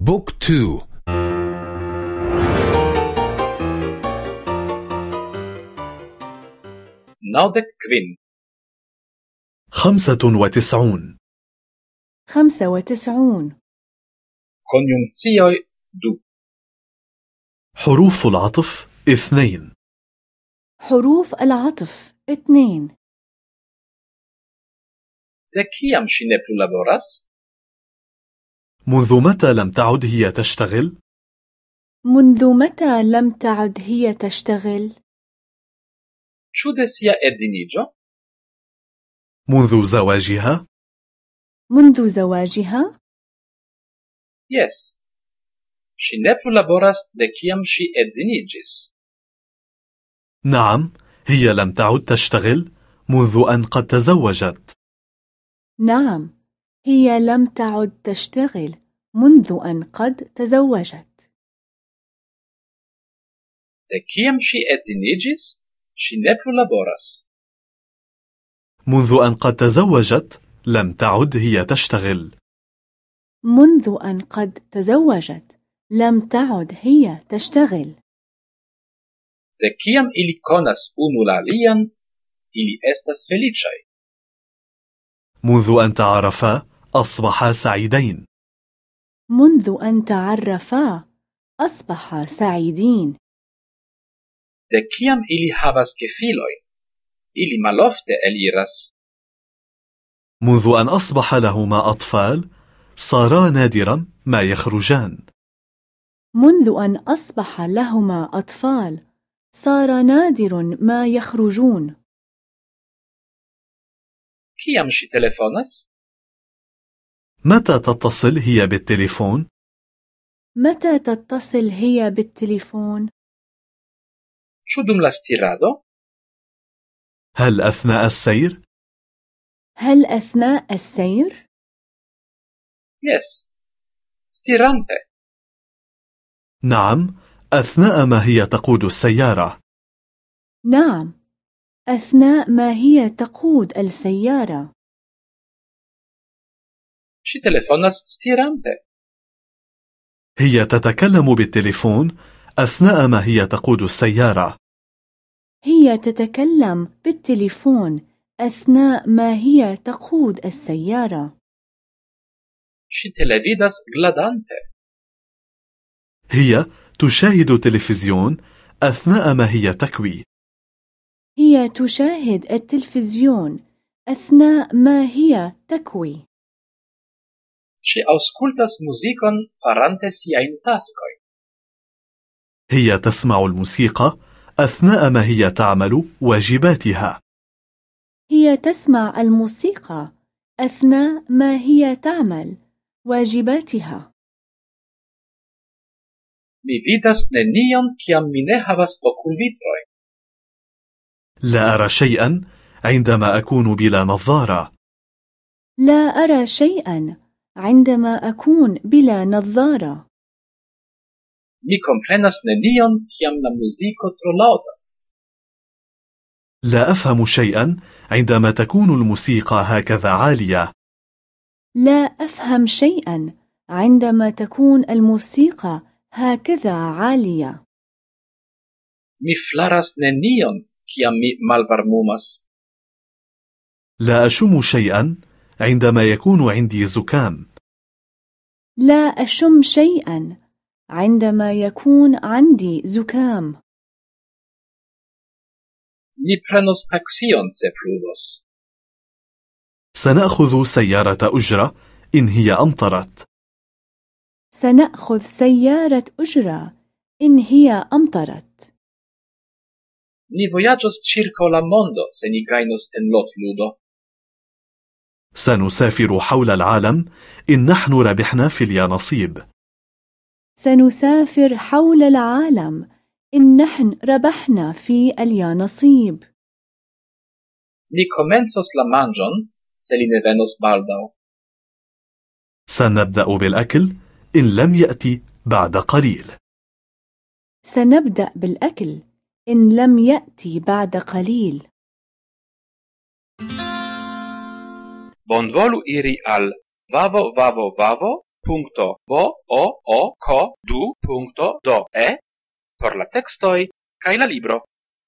Book two. naŭdek kvin خمسة وتسعون. خمسة وتسعون. Konjunkcioj du. حروف العطف اثنين. حروف العطف اثنين. Ne plu laboras? منذ متى لم تعد هي تشتغل؟ منذ متى لم تعد هي تشتغل؟ De sia edziniĝo? منذ زواجها؟ منذ زواجها؟ Jes. Ŝi ne plu laboras de kiam ŝi edziniĝis. نعم هي لم تعد تشتغل منذ أن قد تزوجت نعم هي لم تعد تشتغل منذ أن قد تزوجت. De kiam ŝi edziniĝis, ŝi ne plu laboras. منذ أن قد تزوجت لم تعد هي تشتغل. منذ أن قد تزوجت لم تعد هي تشتغل. De kiam ili konas unu la alian, ili estas feliĉaj. منذ أن تعرفا أصبحا سعيدين. منذ أن تعرفا أصبحا سعيدين De kiam ili havas gefilojn, ili malofte eliras. منذ أن أصبح لهما أطفال صارا نادرا ما يخرجان منذ أن أصبح لهما أطفال صار نادر ما يخرجون Kiam ŝi telefonas? متى تتصل هي بالتليفون؟ متى تتصل هي بالتليفون؟ Dum la stirado? هل أثناء السير؟ هل أثناء السير؟ Jes. Stirante. نعم أثناء ما هي تقود السيارة نعم أثناء ما هي تقود السيارة Ŝi telefonas stirante. هي تتكلم بالتليفون أثناء ما هي تقود السيارة هي تتكلم بالتليفون أثناء ما هي تقود السيارة Ŝi televidas gladante. هي تشاهد تلفزيون أثناء ما هي تكوي هي تشاهد التلفزيون أثناء ما هي تكوي Ŝi aŭskultas muzikon farante siajn taskojn. هي تسمع الموسيقى أثناء ما هي تعمل واجباتها هي تسمع الموسيقى أثناء ما هي تعمل واجباتها Mi vidas nenion kiam mi ne havas okulvitrojn. لا أرى شيئا عندما أكون بلا نظارة لا أرى شيئا عندما أكون بلا نظارة Mi komprenas nenion kiam la muziko tro laŭdas. لا أفهم شيئا عندما تكون الموسيقى هكذا عالية لا أفهم شيئا عندما تكون الموسيقى هكذا عالية Mi flaras nenion kiam mi malvarmumas. لا أشم شيئا عندما يكون عندي زكام لا أشم شيئا عندما يكون عندي زكام Ni prenos taksion se pluvos. سنأخذ سيارة أجرة إن هي أمطرت سنأخذ سيارة أجرة إن هي أمطرت Ni vojaĝos ĉirkaŭ la mondo se ni gajnos en lotludo. سنسافر حول العالم. إن نحن ربحنا في اليانصيب. سنسافر حول العالم. إن نحن ربحنا في اليانصيب. Ni komencos la manĝon se li ne venos baldaŭ. سنبدأ بالأكل. إن لم يأتي بعد قليل. سنبدأ بالأكل. إن لم يأتي بعد قليل. bonvolu iri al vavo vavo vavo punto bo o o ko du punto do e por la textoi cae la libro.